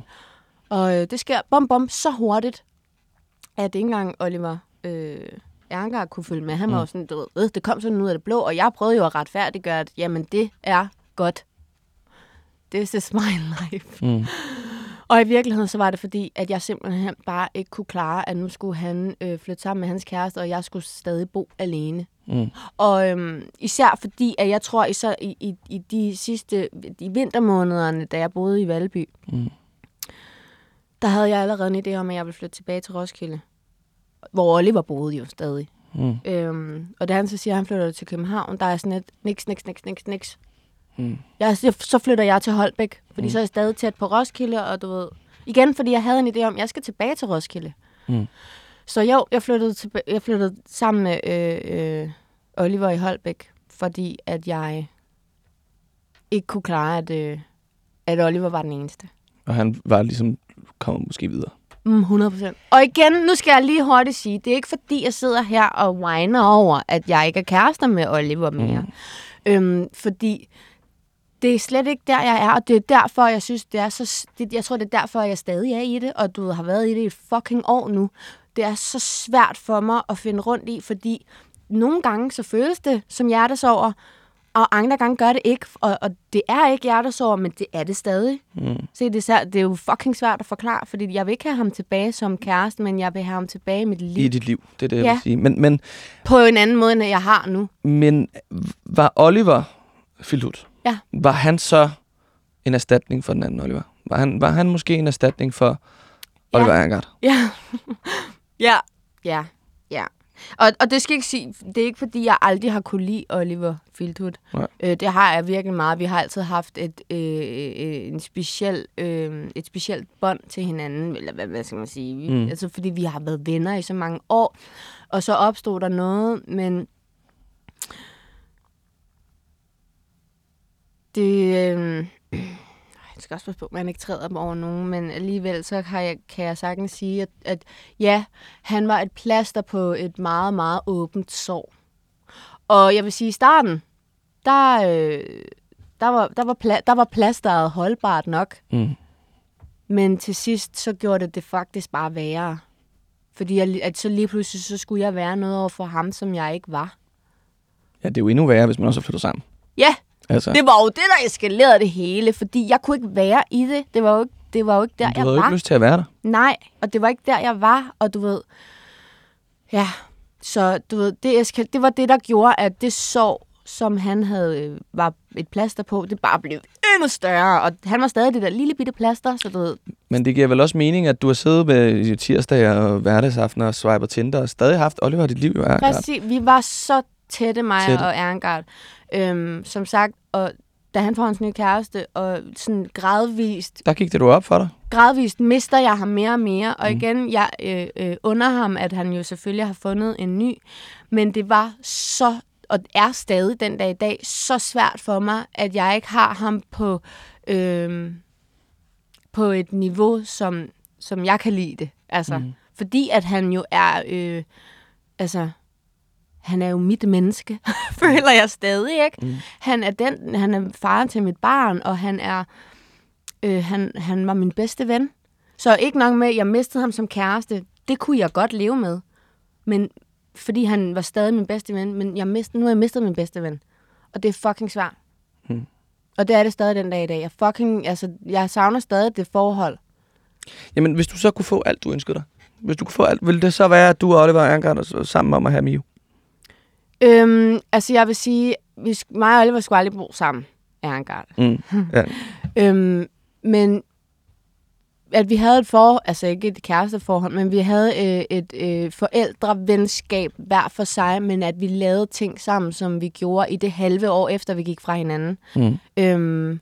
Og øh, det sker bom bom så hurtigt, at ikke engang Oliver øh, Erngaard kunne følge med. Han var Mm. jo sådan, du ved, "Øh, det kom sådan ud af det blå, og jeg prøvede jo at retfærdiggøre, at jamen det er godt. This is my life. Mm. Og i virkeligheden så var det fordi, at jeg simpelthen bare ikke kunne klare, at nu skulle han øh, flytte sammen med hans kæreste, og jeg skulle stadig bo alene. Mm. Og øhm, især fordi, at jeg tror, især i, i, i de sidste i vintermånederne, da jeg boede i Valby, Mm. der havde jeg allerede en idé om, at jeg ville flytte tilbage til Roskilde. Hvor Oliver boede jo stadig. Mm. Øhm, og da han så siger, at han flytter til København, der er sådan et niks, niks, niks, niks, niks. Mm. Jeg, så flytter jeg til Holbæk, fordi Mm. så er jeg stadig tæt på Roskilde, og du ved... Igen, fordi jeg havde en idé om, at jeg skal tilbage til Roskilde. Mm. Så jo, jeg flyttede, tilba- jeg flyttede sammen med øh, øh, Oliver i Holbæk, fordi at jeg ikke kunne klare, at, øh, at Oliver var den eneste. Og han var ligesom kommet måske videre. Mm, 100 procent. Og igen, nu skal jeg lige hurtigt sige, det er ikke fordi, jeg sidder her og whiner over, at jeg ikke er kærester med Oliver mere. Mm. Øhm, fordi det er slet ikke der, jeg er, og det er derfor, jeg synes, det er så... Det, jeg tror, det er derfor, jeg stadig er i det, og du har været i det i et fucking år nu. Det er så svært for mig at finde rundt i, fordi nogle gange så føles det som hjertesover, og andre gange gør det ikke, og, og det er ikke hjertesover, men det er det stadig. Mm. Se, det er, det er jo fucking svært at forklare, fordi jeg vil ikke have ham tilbage som kæreste, men jeg vil have ham tilbage i mit I liv dit liv, det er det, jeg Ja. vil sige. Men, men, på en anden måde, end jeg har nu. men var Oliver Filhut, Ja. var han så en erstatning for den anden Oliver? Var han, var han måske en erstatning for Ja. Oliver Erngard? Ja. ja. Ja. Ja. Og, og det skal ikke sige, det er ikke fordi, jeg aldrig har kunne lide Oliver. Nej. Øh, det har jeg virkelig meget. Vi har altid haft et, øh, øh, en speciel, øh, et specielt bånd til hinanden, eller hvad, hvad skal man sige? Vi, Mm. Altså fordi vi har været venner i så mange år, og så opstod der noget, men det... Øh, skal også passe på, at man ikke træder dem over nogen, men alligevel så kan jeg, kan jeg sagtens sige, at, at ja, han var et plaster på et meget, meget åbent sår. Og jeg vil sige, i starten, der, øh, der, var, der, var, pla- der var plasteret holdbart nok, Mm. men til sidst, så gjorde det det faktisk bare værre. Fordi jeg, at så lige pludselig, så skulle jeg være noget over for ham, som jeg ikke var. Ja, det er jo endnu værre, hvis man også har flyttet sammen. Ja, Altså, det var jo det, der eskalerede det hele, fordi jeg kunne ikke være i det. Det var jo ikke, det var jo ikke der, du jeg havde jo var. ikke lyst til at være der. Nej, og det var ikke der, jeg var, og du ved, ja, så du ved, det, eskal- det var det, der gjorde, at det sår, som han havde, øh, var et plaster på, det bare blev endnu større, og han var stadig det der lille bitte plaster, så du ved, Men det giver vel også mening, at du har siddet med tirsdag og hverdagsaftener og swipet Tinder og stadig haft Oliver dit liv, jo er præcis, vi var så tætte, mig Tætte. og Erngard, øhm, som sagt, og da han får hans nye kæreste, og sådan gradvist Der gik det du op for dig. gradvist mister jeg ham mere og mere. Og Mm. igen, jeg øh, øh, under ham, at han jo selvfølgelig har fundet en ny. Men det var så, og er stadig den dag i dag, så svært for mig, at jeg ikke har ham på, øh, på et niveau, som, som jeg kan lide det. Altså, mm. Fordi at han jo er... Øh, altså, han er jo mit menneske, føler jeg stadig, ikke? Mm. Han er den, han er faren til mit barn, og han er, øh, han, han var min bedste ven. Så ikke nok med, at jeg mistede ham som kæreste, det kunne jeg godt leve med. Men fordi han var stadig min bedste ven, men jeg mist, nu har jeg mistet min bedste ven. Og det er fucking svært. Mm. Og det er det stadig den dag i dag. Jeg fucking, altså, jeg savner stadig det forhold. Jamen, hvis du så kunne få alt, du ønskede dig. Hvis du kunne få alt, ville det så være, at du og Oliver Erngard er sammen om at have Mio? Øhm, altså, jeg vil sige, vi, mig og Oliver skulle aldrig bo sammen, Erngard. Mm. Ja. Øhm, men at vi havde et for, altså ikke et kæresteforhold, men vi havde øh, et øh, forældrevenskab hver for sig, men at vi lavede ting sammen, som vi gjorde i det halve år efter, vi gik fra hinanden. Mm. Øhm,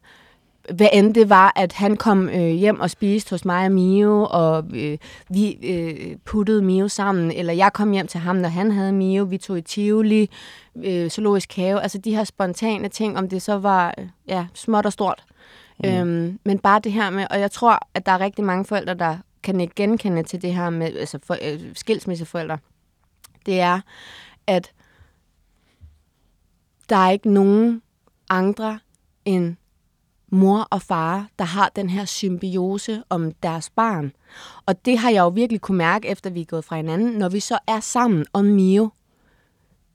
hvad end det var, at han kom øh, hjem og spiste hos mig og Mio, og øh, vi øh, puttede Mio sammen, eller jeg kom hjem til ham, når han havde Mio, vi tog i Tivoli, øh, zoologisk have, altså de her spontane ting, om det så var øh, ja, småt og stort. Mm. Øhm, men bare det her med, og jeg tror, at der er rigtig mange forældre, der kan ikke genkende til det her med, altså for, øh, skilsmisseforældre, det er, at der er ikke nogen andre end mor og far, der har den her symbiose om deres barn. Og det har jeg jo virkelig kunne mærke, efter vi er gået fra hinanden. Når vi så er sammen om Mio,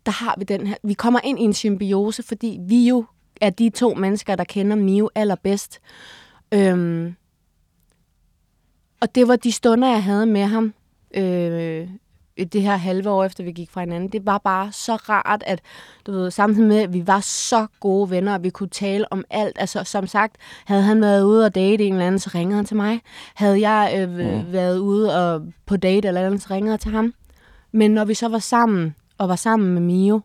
der har vi den her, vi kommer ind i en symbiose, fordi vi jo er de to mennesker, der kender Mio allerbedst. Øhm, og det var de stunder, jeg havde med ham. Øh, det her halve år efter vi gik fra hinanden, det var bare så rart, at du ved, samtidig med, at vi var så gode venner, og vi kunne tale om alt. Altså, som sagt, havde han været ude og date en eller anden, så ringede han til mig. Havde jeg øh, mm. været ude og på date eller andet, så ringede jeg til ham. Men når vi så var sammen, og var sammen med Mio,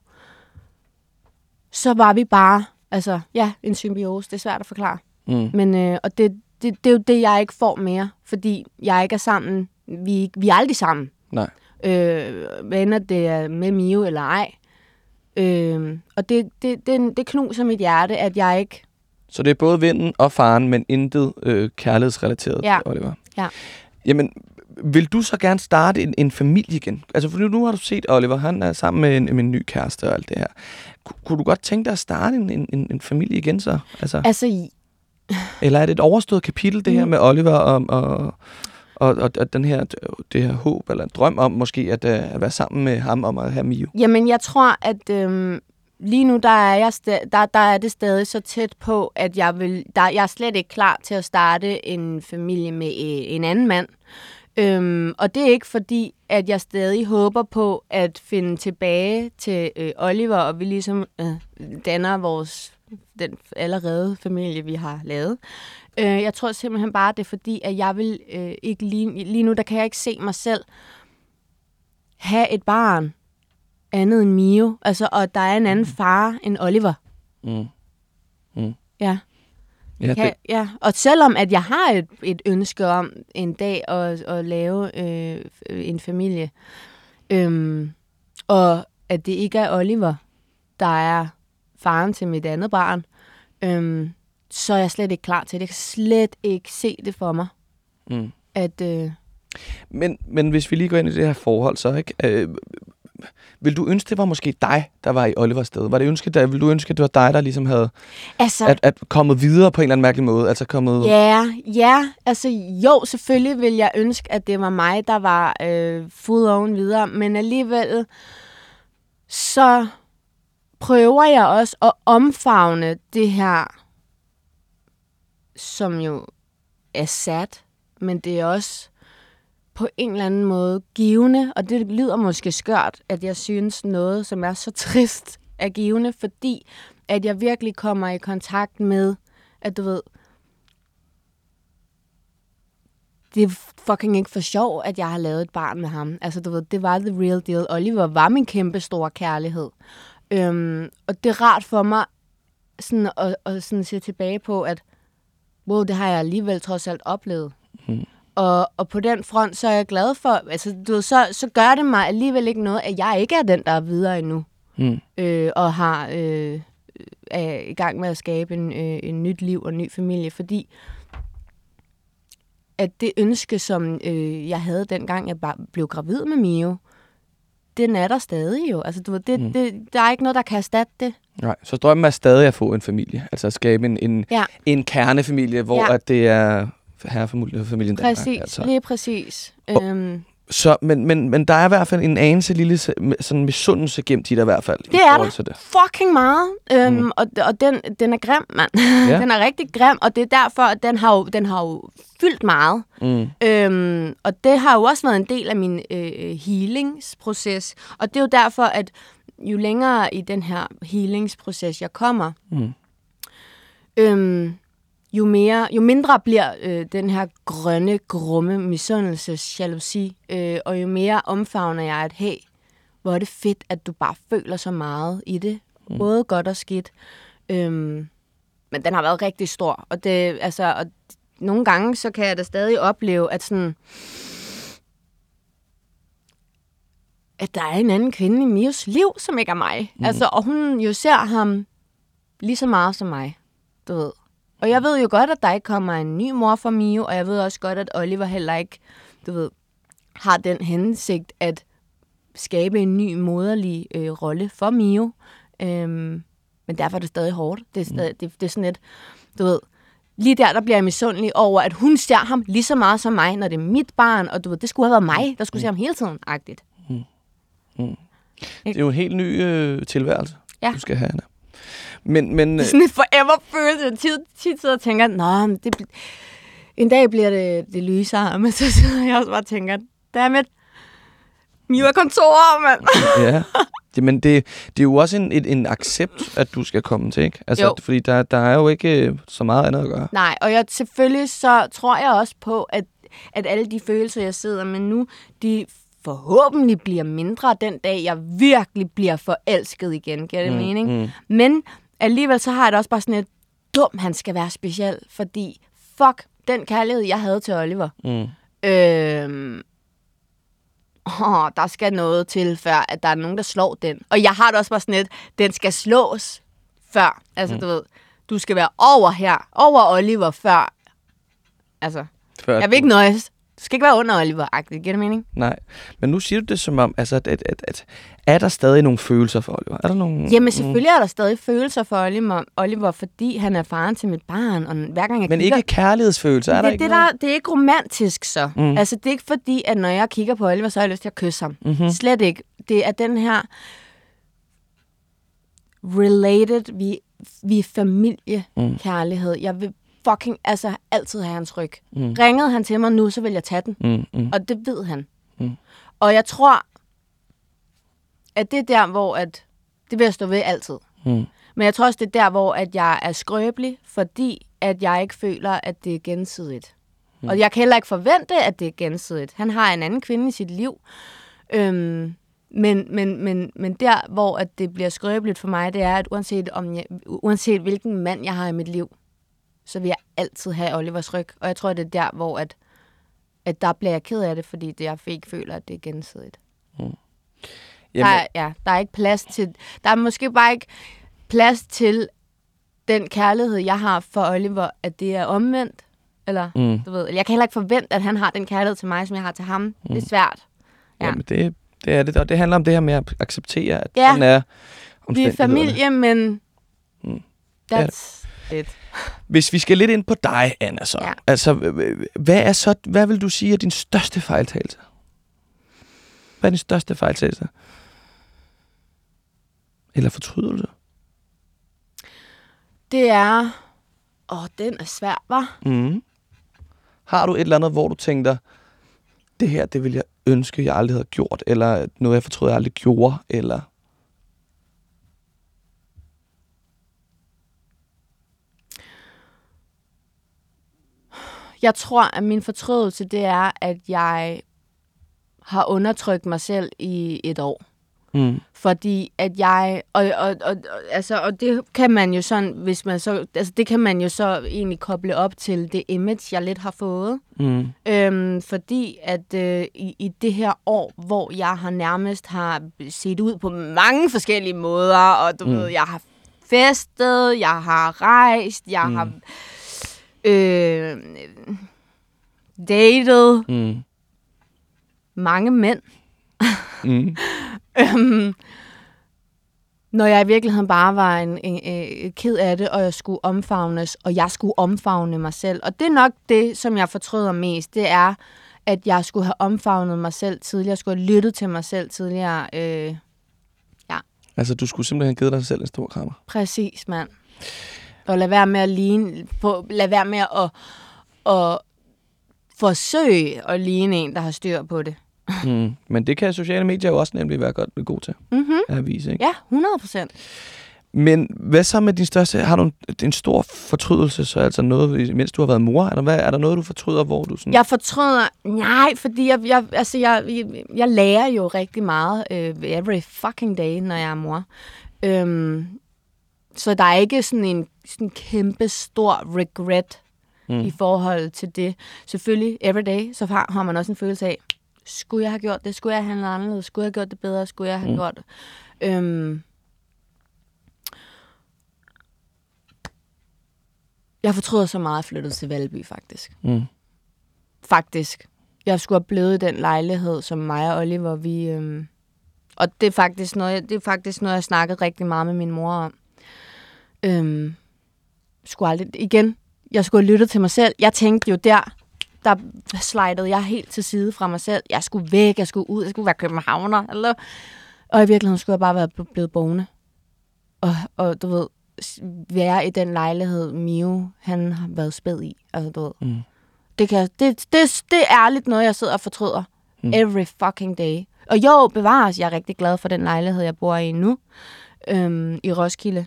så var vi bare, altså, ja, en symbiose. Det er svært at forklare. Mm. Men, øh, og det, det, det er jo det, jeg ikke får mere, fordi jeg ikke er sammen. Vi, vi er aldrig sammen. Nej øh, hvad ender det er med Mio eller ej. Øh, og det, det, det, det knuser mit hjerte, at jeg ikke... Så det er både vennen og faren, men intet øh, kærlighedsrelateret, ja. Oliver? Ja. Jamen, vil du så gerne starte en, en familie igen? Altså, for nu, nu har du set Oliver, han er sammen med en, med en ny kæreste og alt det her. Kunne du godt tænke dig at starte en, en, en familie igen så? Altså, altså eller er det et overstået kapitel, det her mm. med Oliver og, og, og, og, og den her, det her håb eller drøm om måske at, øh, at være sammen med ham om at have Mio? Jamen, jeg tror, at øhm, lige nu der er, jeg der, der er det stadig så tæt på, at jeg, vil, der, jeg er slet ikke klar til at starte en familie med øh, en anden mand. Øhm, og det er ikke fordi, at jeg stadig håber på at finde tilbage til øh, Oliver, og vi ligesom øh, danner vores den allerede familie, vi har lavet. Øh, jeg tror simpelthen bare, det er fordi, at jeg vil øh, ikke lige, lige nu, der kan jeg ikke se mig selv have et barn andet end Mio. Altså, og der er en anden mm. far end Oliver. Mm. Mm. Ja. Ja, kan, ja, og selvom at jeg har et, et ønske om en dag at, at lave øh, en familie, øhm, og at det ikke er Oliver, der er faren til mit andet barn, øhm, så er jeg slet ikke klar til det. Jeg kan slet ikke se det for mig. Mm. At, øh... men, men hvis vi lige går ind i det her forhold, så ikke... Øh, vil du ønske, det var måske dig, der var i Olivers sted? Var det ønske, der, vil du ønske, at det var dig, der ligesom havde altså, at, at kommet videre på en eller anden mærkelig måde? Altså kommet... Ja, ja. Altså jo, selvfølgelig vil jeg ønske, at det var mig, der var øh, full on videre. Men alligevel, så prøver jeg også at omfavne det her som jo er sat, men det er også på en eller anden måde givende, og det lyder måske skørt, at jeg synes noget, som er så trist, er givende, fordi at jeg virkelig kommer i kontakt med, at du ved, det er fucking ikke for sjov, at jeg har lavet et barn med ham. Altså, du ved, det var the real deal. Oliver var min kæmpe store kærlighed. Øhm, og det er rart for mig sådan at, at sådan se tilbage på, at wow, det har jeg alligevel trods alt oplevet. Mm. Og, og på den front, så er jeg glad for, altså du ved, så, så gør det mig alligevel ikke noget, at jeg ikke er den, der er videre endnu. Mm. Øh, og har øh, er i gang med at skabe en, øh, en nyt liv og en ny familie, fordi at det ønske, som øh, jeg havde dengang, jeg bare blev gravid med Mio, den er der stadig jo. Altså, du ved, det, mm. det, der er ikke noget, der kan erstatte det. Nej, så drømmen er stadig at få en familie. Altså at skabe en, en, ja. en kernefamilie, hvor ja. at det er herrefamilien Præcis, Danmark, altså. lige præcis. Og, øhm. Så, men, men, men der er i hvert fald en anelse lille sådan misundelse gemt i dig i hvert fald. Det er der det. fucking meget. Øhm, mm. Og, og den, den er grim, mand. Ja. den er rigtig grim, og det er derfor, at den har jo, den har jo fyldt meget. Mm. Øhm, og det har jo også været en del af min øh, healingsproces. Og det er jo derfor, at jo længere i den her healingsproces jeg kommer, mm. øhm, jo, mere, jo mindre bliver øh, den her grønne, grumme misundelses jalousi, øh, og jo mere omfavner jeg, at hey, hvor er det fedt, at du bare føler så meget i det. Mm. Både godt og skidt. Øhm, men den har været rigtig stor. Og, det, altså, og nogle gange, så kan jeg da stadig opleve, at sådan... at der er en anden kvinde i Mios liv, som ikke er mig. Mm. Altså, og hun jo ser ham lige så meget som mig, du ved. Og jeg ved jo godt, at der ikke kommer en ny mor for Mio, og jeg ved også godt, at Oliver heller ikke, du ved, har den hensigt at skabe en ny moderlig øh, rolle for Mio. Øhm, men derfor er det stadig hårdt. Det er, stadig, mm. det, det er sådan et, du ved, lige der, der bliver jeg misundelig over, at hun ser ham lige så meget som mig, når det er mit barn, og du ved, det skulle have været mig, der skulle mm. se ham hele tiden, agtigt. Mm. Det er jo en helt ny øh, tilværelse, ja. du skal have, Anna. Men, men, det er sådan et forever følelse. Jeg tit, tit sidder og tænker, nå, det, en dag bliver det, det lysere, men så sidder jeg også bare og tænker, dammit, Miu er kontor, mand. ja. Det, men det, det er jo også en, en, en accept, at du skal komme til, ikke? Altså, Jo. Fordi der, der er jo ikke øh, så meget andet at gøre. Nej, og jeg, selvfølgelig så tror jeg også på, at, at alle de følelser, jeg sidder med nu, de forhåbentlig bliver mindre den dag, jeg virkelig bliver forelsket igen. Giver det mm, mening? mm. Men alligevel så har jeg det også bare sådan et, dum han skal være speciel, fordi fuck, den kærlighed, jeg havde til Oliver, Mm. Øhm, åh, der skal noget til, før at der er nogen, der slår den. Og jeg har det også bare sådan lidt, den skal slås før. Altså, mm. du ved, du skal være over her, over Oliver før. Altså, Før jeg vil ikke nøjes. Du skal ikke være under Oliver-agtigt, giver det mening? Nej, men nu siger du det som om, altså, at, at, at, at er der stadig nogle følelser for Oliver? Er der nogle... Jamen, selvfølgelig er der stadig følelser for Oliver, Oliver fordi han er faren til mit barn, og hver gang jeg Men kigger... ikke kærlighedsfølelser, er der det, ikke det, der, det er ikke romantisk så. Mm. Mm. Altså, det er ikke fordi, at når jeg kigger på Oliver, så har jeg lyst til at kysse ham. Mhm. Slet ikke. Det er den her related, vi, vi er familiekærlighed. Jeg vil fucking altså altid have hans ryg. Mm. Ringede han til mig nu, så vil jeg tage den. Mm, mm, Og det ved han. Mm. Og jeg tror, at det er der, hvor at, det vil jeg stå ved altid. mm, Men jeg tror også, det er der, hvor at jeg er skrøbelig, fordi at jeg ikke føler, at det er gensidigt. Mm. Og jeg kan heller ikke forvente, at det er gensidigt. Han har en anden kvinde i sit liv. Øhm, men, men, men, men der, hvor at det bliver skrøbeligt for mig, det er, at uanset, om jeg, uanset hvilken mand jeg har i mit liv, så vil jeg altid have Olivers ryg. Og jeg tror, det er der, hvor at, at der bliver jeg ked af det, fordi det, jeg ikke føler, at det er gensidigt. Jamen, Der er, ja, der er ikke plads til... Der er måske bare ikke plads til den kærlighed, jeg har for Oliver, at det er omvendt. Eller, Mm. mm. du ved, jeg kan heller ikke forvente, at han har den kærlighed til mig, som jeg har til ham. Mm. Det er svært. Ja. Jamen, det, det er det. Og det handler om det her med at acceptere, at Ja. sådan er Vi er familie, men Mm. that's it. Hvis vi skal lidt ind på dig, Anna, så. Ja. Altså, hvad, er så, hvad vil du sige er din største fejltagelse? Hvad er din største fejltagelse? Eller fortrydelse? Det er... Åh, den er svær, var. Mm. Har du et eller andet, hvor du tænker, det her, det vil jeg ønske, jeg aldrig havde gjort, eller noget, jeg fortrød, jeg aldrig gjorde, eller... Jeg tror, at min fortrydelse, det er, at jeg har undertrykt mig selv i et år. Mm. Fordi at jeg, og, og, og, altså, og det kan man jo sådan, hvis man så, altså det kan man jo så egentlig koble op til det image, jeg lidt har fået. Mm. Øhm, fordi at øh, i, i det her år, hvor jeg har nærmest har set ud på mange forskellige måder, og du Mm. ved, jeg har festet, jeg har rejst, jeg mm. har øh, datet Mm. mange mænd. Mm. Øhm, når jeg i virkeligheden bare var en, en, en ked af det, og jeg skulle omfavnes, og jeg skulle omfavne mig selv. Og det er nok det, som jeg fortryder mest, det er, at jeg skulle have omfavnet mig selv tidligere, jeg skulle have lyttet til mig selv tidligere. Øh, Altså, du skulle simpelthen have givet dig selv en stor krammer. præcis, mand. Og lad være med at ligne, på, lad være med at, at forsøge at ligne en, der har styr på det. Mm. Men det kan sociale medier jo også nemlig være godt god til Mm-hmm. at vise, ikke? Ja, 100 procent. Men hvad så med din største... Har du en, en stor fortrydelse, så altså noget, mens du har været mor? Er der, hvad, er der noget, du fortryder, hvor du sådan... Jeg fortryder, nej, fordi jeg, jeg, altså jeg, jeg, jeg lærer jo rigtig meget øh, every fucking day, når jeg er mor. Øhm, så der er ikke sådan en sådan kæmpe stor regret Mm. i forhold til det. Selvfølgelig, every day, så har, har man også en følelse af, skulle jeg have gjort det? Skulle jeg have handlet anderledes? Skulle jeg have gjort det bedre? Skulle jeg have Mm. gjort det? Øhm, jeg fortryder så meget at flytte til Valby, faktisk. Mm. Faktisk. Jeg skulle have blevet i den lejlighed, som mig og Oliver, vi... Øhm, og det er, faktisk noget, det er faktisk noget, jeg snakkede rigtig meget med min mor om. Øhm, skulle aldrig, igen, jeg skulle have lyttet til mig selv. Jeg tænkte jo der, der slidede jeg helt til side fra mig selv. Jeg skulle væk, jeg skulle ud, jeg skulle være københavner. Eller? Og i virkeligheden skulle jeg bare være ble- blevet boende. Og, og du ved, være i den lejlighed, Mio, han har været spæd i. Altså, du ved. Mm. Det, kan, det, det, det er ærligt noget, jeg sidder og fortryder. Mm. Every fucking day. Og jo, bevares, jeg er rigtig glad for den lejlighed, jeg bor i nu. Øhm, I Roskilde.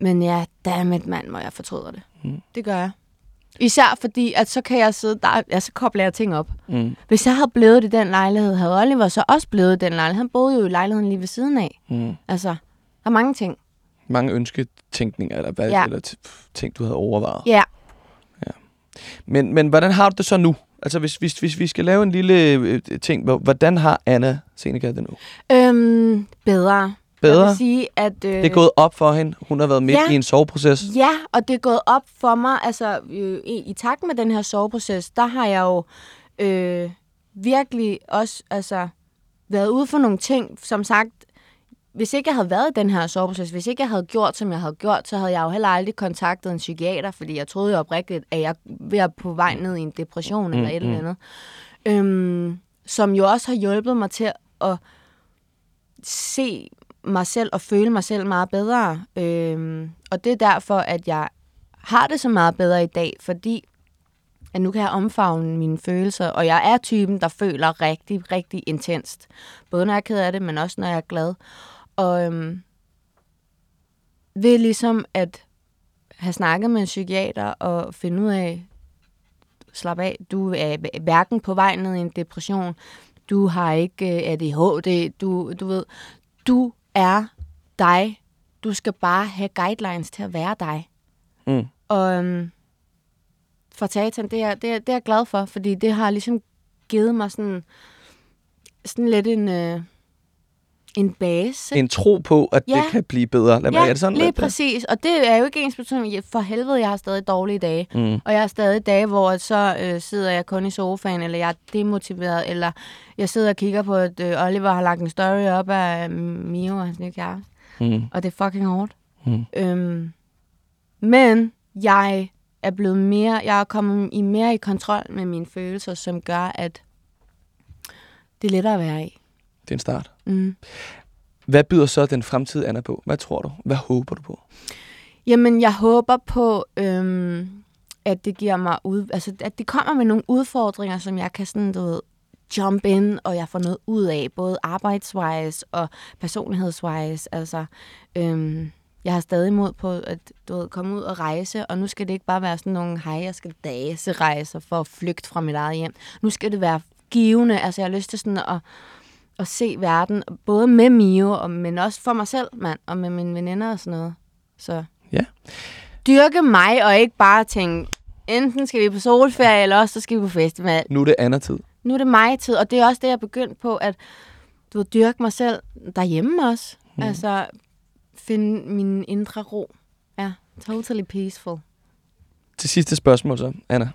Men ja, dammit mand, må jeg fortryder det. Mm. Det gør jeg. Især fordi, at så kan jeg sidde der, ja, så kobler jeg ting op. Mm. Hvis jeg havde blevet i den lejlighed, havde Oliver så også blevet i den lejlighed. Han boede jo i lejligheden lige ved siden af. Mm. Altså, der er mange ting. Mange ønsketænkninger, eller, hvad, Ja. eller ting, du havde overvejet. Ja. Men, men hvordan har du det så nu? Altså, hvis, hvis, hvis vi skal lave en lille øh, ting, hvor- hvordan har Anna Seneca det nu? Øhm, bedre. Jeg Bedre? vil sige, at... Øh, Det er gået op for hende. Hun har været midt Ja. i en soveproces. Ja, og det er gået op for mig, altså øh, i, i takt med den her soveproces, der har jeg jo øh, virkelig også altså, været ude for nogle ting, som sagt, hvis ikke jeg havde været i den her soveproces, hvis ikke jeg havde gjort, som jeg havde gjort, så havde jeg jo heller aldrig kontaktet en psykiater, fordi jeg troede jo oprigtigt, at jeg var på vej ned i en depression mm, eller et mm. eller andet. Øhm, som jo også har hjulpet mig til at se mig selv og føle mig selv meget bedre. Øhm, og det er derfor, at jeg har det så meget bedre i dag, fordi at nu kan jeg omfavne mine følelser, og jeg er typen, der føler rigtig, rigtig intenst. Både når jeg er ked af det, men også når jeg er glad. Og øhm, ved ligesom at have snakket med en psykiater og finde ud af, slap af, du er hverken på vej ned i en depression, du har ikke øh, ADHD, du, du ved, du er dig. Du skal bare have guidelines til at være dig. Mm. Og øhm, for satan, det er, det, er, det er jeg glad for, fordi det har ligesom givet mig sådan, sådan lidt en, øh, en base. En tro på, at det Ja. kan blive bedre. Lad mig, ja, er det sådan, lige at- præcis. Og det er jo ikke ens betydning. For helvede, jeg har stadig dårlige dage. Mm. Og jeg har stadig dage, hvor så øh, sidder jeg kun i sofaen, eller jeg er demotiveret, eller jeg sidder og kigger på, at øh, Oliver har lagt en story op af øh, Mio og hans nye kæreste. Mm. Og det er fucking hårdt. Mm. Øhm, men jeg er blevet mere, jeg er kommet i mere i kontrol med mine følelser, som gør, at det er lettere at være i. Det er en start. Mm. Hvad byder så den fremtidige Anna på? Hvad tror du? Hvad håber du på? Jamen, jeg håber på, øhm, at det giver mig ud, altså, at det kommer med nogle udfordringer, som jeg kan sådan, du ved, jump in, og jeg får noget ud af, både arbejdswise og personlighedswise. Altså, øhm, jeg har stadig mod på at du ved, komme ud og rejse, og nu skal det ikke bare være sådan nogle, hej, jeg skal dase rejser for at flygte fra mit eget hjem. Nu skal det være givende, altså jeg har lyst til sådan at, at se verden, både med Mio, og, men også for mig selv, mand, og med mine veninder og sådan noget. Så Ja. dyrke mig, og ikke bare tænke, enten skal vi på solferie, eller også så skal vi på festival. Nu er det Anna-tid. Nu er det mig tid, og det er også det, jeg er begyndt på, at du ved, dyrke mig selv derhjemme også. Mm. Altså, finde min indre ro. Ja, totally peaceful. Til sidste spørgsmål så, Anna.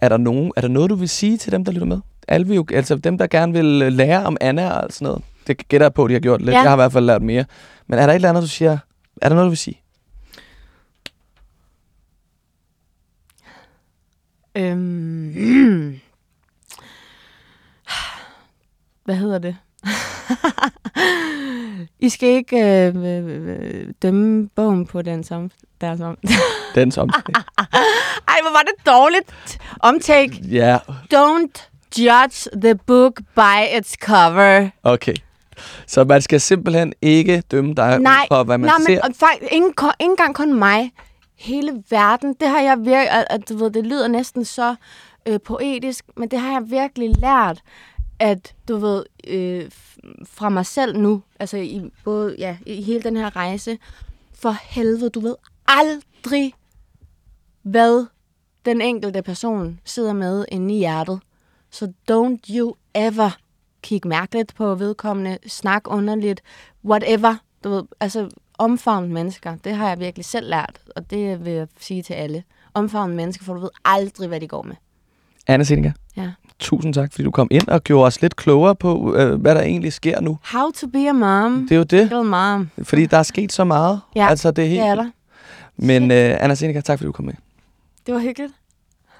Er der, nogen, er der noget, du vil sige til dem, der lytter med? Alle jo, altså dem, der gerne vil øh, lære om Anna og sådan noget. Det gætter jeg på, de har gjort lidt. Ja. Jeg har i hvert fald lært mere. Men er der et eller andet, du siger? Er der noget, du vil sige? Øhm. Hvad hedder det? I skal ikke øh, øh, øh, dømme bogen på den som deres om. Den som. Ej, hvor var det dårligt omtake. ja, Don't judge the book by its cover. okay. Så man skal simpelthen ikke dømme dig Nej, ud for, hvad man nej, ser. men og faktisk, ikke, ikke engang kun mig. Hele verden, det har jeg virkelig, at, du ved, det lyder næsten så øh, poetisk, men det har jeg virkelig lært, at du ved, øh, fra mig selv nu, altså i både, ja, i hele den her rejse, for helvede, du ved aldrig, hvad den enkelte person sidder med inde i hjertet. Så don't you ever kigge mærkeligt på vedkommende, snak underligt, whatever. Du ved, altså omfavne mennesker, det har jeg virkelig selv lært, og det vil jeg sige til alle. Omfavne mennesker, for du ved aldrig, hvad de går med. Anna Seneca, Ja. tusind tak, fordi du kom ind og gjorde os lidt klogere på, øh, hvad der egentlig sker nu. How to be a mom. Det er jo det, Little mom. fordi der er sket så meget. Ja, altså, det er helt... Det er der. Men øh, Anna Seneca, tak fordi du kom med. Det var hyggeligt.